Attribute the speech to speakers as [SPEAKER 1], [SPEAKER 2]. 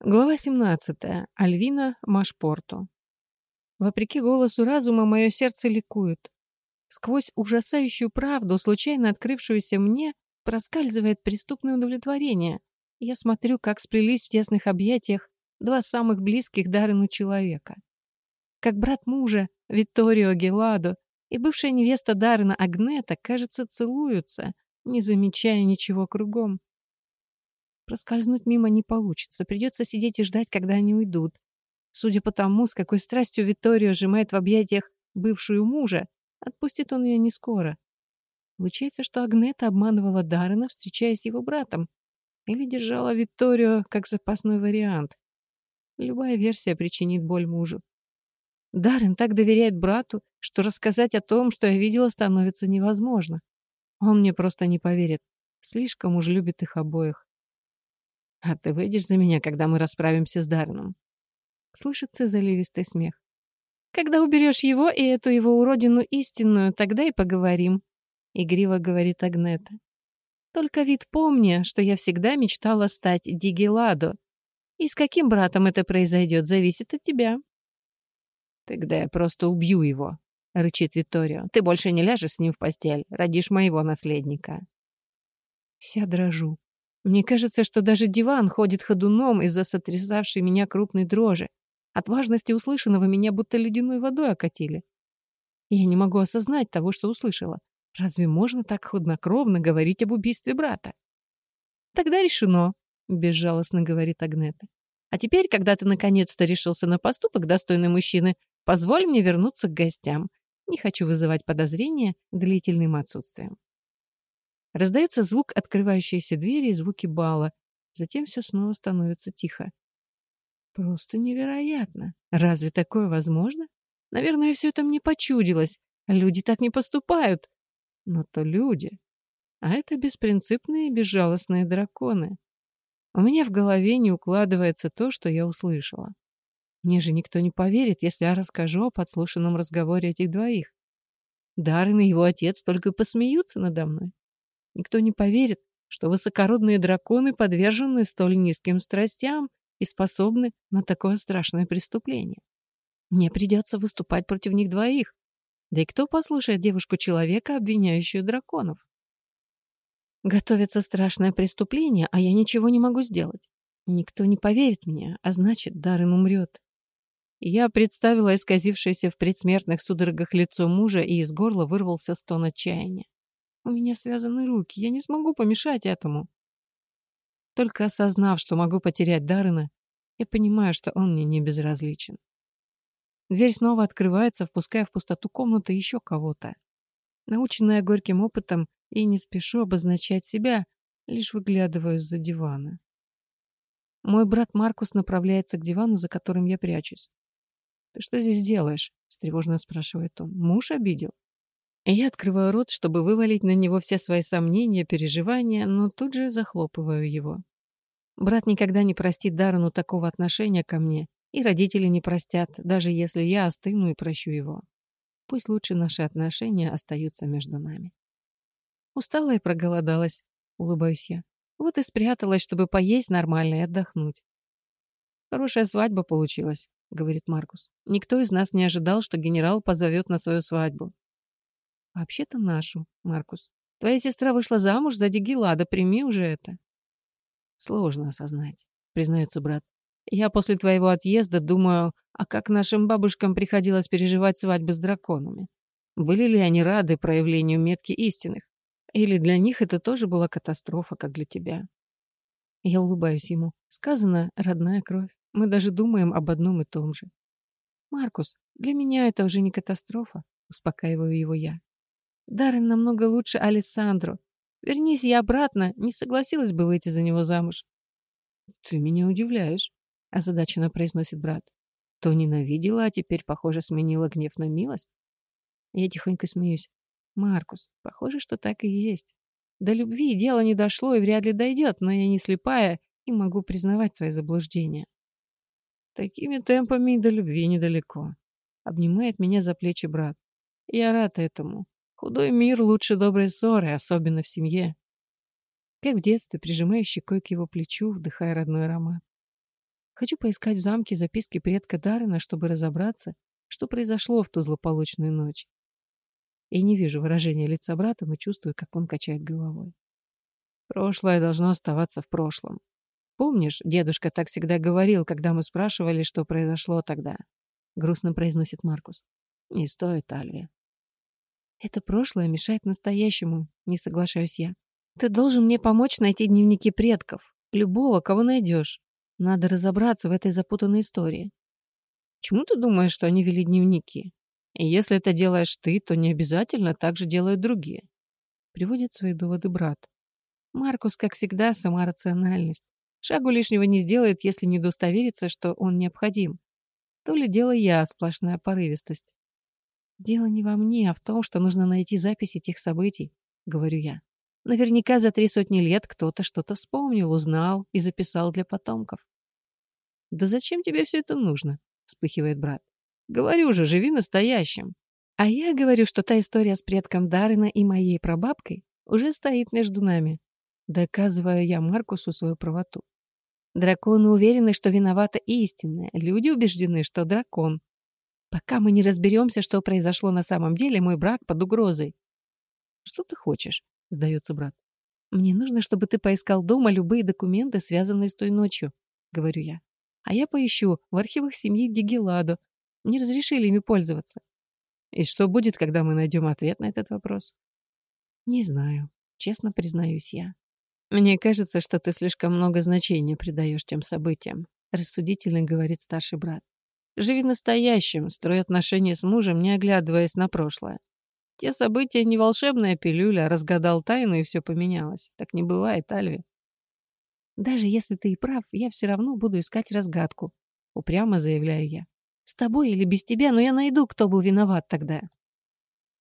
[SPEAKER 1] Глава 17. Альвина Машпорту. Вопреки голосу разума, мое сердце ликует. Сквозь ужасающую правду, случайно открывшуюся мне, проскальзывает преступное удовлетворение. Я смотрю, как сплелись в тесных объятиях два самых близких Дарину человека. Как брат мужа, Витторио Геладо, и бывшая невеста Дарина Агнета, кажется, целуются, не замечая ничего кругом. Проскользнуть мимо не получится. Придется сидеть и ждать, когда они уйдут. Судя по тому, с какой страстью Витторио сжимает в объятиях бывшую мужа, отпустит он ее не скоро. Получается, что Агнета обманывала Даррена, встречаясь с его братом. Или держала Витторио как запасной вариант. Любая версия причинит боль мужу. Даррен так доверяет брату, что рассказать о том, что я видела, становится невозможно. Он мне просто не поверит. Слишком уж любит их обоих. А ты выйдешь за меня, когда мы расправимся с Дарреном?» Слышится заливистый смех. «Когда уберешь его и эту его уродину истинную, тогда и поговорим», — игриво говорит Агнета. «Только вид помни, что я всегда мечтала стать Дигеладо. И с каким братом это произойдет, зависит от тебя». «Тогда я просто убью его», — рычит Виторио. «Ты больше не ляжешь с ним в постель, родишь моего наследника». Вся дрожу. Мне кажется, что даже диван ходит ходуном из-за сотрясавшей меня крупной дрожи. От важности услышанного меня будто ледяной водой окатили. Я не могу осознать того, что услышала. Разве можно так хладнокровно говорить об убийстве брата? Тогда решено, безжалостно говорит Агнета. А теперь, когда ты наконец-то решился на поступок достойный мужчины, позволь мне вернуться к гостям. Не хочу вызывать подозрения длительным отсутствием. Раздается звук открывающейся двери и звуки бала. Затем все снова становится тихо. Просто невероятно. Разве такое возможно? Наверное, все это мне почудилось. Люди так не поступают. Но то люди. А это беспринципные безжалостные драконы. У меня в голове не укладывается то, что я услышала. Мне же никто не поверит, если я расскажу о подслушанном разговоре этих двоих. Даррен и его отец только посмеются надо мной. Никто не поверит, что высокородные драконы подвержены столь низким страстям и способны на такое страшное преступление. Мне придется выступать против них двоих. Да и кто послушает девушку-человека, обвиняющую драконов? Готовится страшное преступление, а я ничего не могу сделать. Никто не поверит мне, а значит, Даррен умрет. Я представила исказившееся в предсмертных судорогах лицо мужа, и из горла вырвался стон отчаяния. У меня связаны руки, я не смогу помешать этому. Только осознав, что могу потерять Даррена, я понимаю, что он мне не безразличен. Дверь снова открывается, впуская в пустоту комнаты еще кого-то. Наученная горьким опытом, и не спешу обозначать себя, лишь выглядываю из-за дивана. Мой брат Маркус направляется к дивану, за которым я прячусь. «Ты что здесь делаешь?» — встревоженно спрашивает он. «Муж обидел?» Я открываю рот, чтобы вывалить на него все свои сомнения, переживания, но тут же захлопываю его. Брат никогда не простит Даррену такого отношения ко мне, и родители не простят, даже если я остыну и прощу его. Пусть лучше наши отношения остаются между нами. Устала и проголодалась, улыбаюсь я. Вот и спряталась, чтобы поесть нормально и отдохнуть. Хорошая свадьба получилась, говорит Маркус. Никто из нас не ожидал, что генерал позовет на свою свадьбу. Вообще-то нашу, Маркус. Твоя сестра вышла замуж за Дигелада, прими уже это. Сложно осознать, признается брат. Я после твоего отъезда думаю, а как нашим бабушкам приходилось переживать свадьбы с драконами. Были ли они рады проявлению метки истинных? Или для них это тоже была катастрофа, как для тебя? Я улыбаюсь ему. Сказано, родная кровь. Мы даже думаем об одном и том же. Маркус, для меня это уже не катастрофа, успокаиваю его я. Даррен намного лучше Алессандро. Вернись я обратно, не согласилась бы выйти за него замуж. Ты меня удивляешь, озадаченно произносит брат. То ненавидела, а теперь, похоже, сменила гнев на милость. Я тихонько смеюсь. Маркус, похоже, что так и есть. До любви дело не дошло и вряд ли дойдет, но я не слепая и могу признавать свои заблуждения. Такими темпами и до любви недалеко. Обнимает меня за плечи брат. Я рад этому. Худой мир лучше доброй ссоры, особенно в семье. Как в детстве, прижимая щекой к его плечу, вдыхая родной аромат. Хочу поискать в замке записки предка Даррена, чтобы разобраться, что произошло в ту злополучную ночь. И не вижу выражения лица брата, но чувствую, как он качает головой. Прошлое должно оставаться в прошлом. Помнишь, дедушка так всегда говорил, когда мы спрашивали, что произошло тогда? Грустно произносит Маркус. Не стоит, Альвия. Это прошлое мешает настоящему, не соглашаюсь я. Ты должен мне помочь найти дневники предков. Любого, кого найдешь. Надо разобраться в этой запутанной истории. Чему ты думаешь, что они вели дневники? И если это делаешь ты, то не обязательно так же делают другие. Приводит свои доводы брат. Маркус, как всегда, сама рациональность. Шагу лишнего не сделает, если не удостоверится, что он необходим. То ли дело я, сплошная порывистость. Дело не во мне, а в том, что нужно найти записи тех событий, говорю я. Наверняка за три сотни лет кто-то что-то вспомнил, узнал и записал для потомков. «Да зачем тебе все это нужно?» — вспыхивает брат. «Говорю же, живи настоящим». А я говорю, что та история с предком Дарина и моей прабабкой уже стоит между нами. Доказываю я Маркусу свою правоту. Драконы уверены, что виновата истинная. Люди убеждены, что дракон. Пока мы не разберемся, что произошло на самом деле, мой брак под угрозой. «Что ты хочешь?» — сдается брат. «Мне нужно, чтобы ты поискал дома любые документы, связанные с той ночью», — говорю я. «А я поищу в архивах семьи Дигеладо. Мне разрешили ими пользоваться». «И что будет, когда мы найдем ответ на этот вопрос?» «Не знаю», — честно признаюсь я. «Мне кажется, что ты слишком много значения придаешь тем событиям», — рассудительно говорит старший брат. «Живи настоящим, строй отношения с мужем, не оглядываясь на прошлое. Те события не волшебная пилюля, разгадал тайну и все поменялось. Так не бывает, Альви». «Даже если ты и прав, я все равно буду искать разгадку», — упрямо заявляю я. «С тобой или без тебя, но я найду, кто был виноват тогда».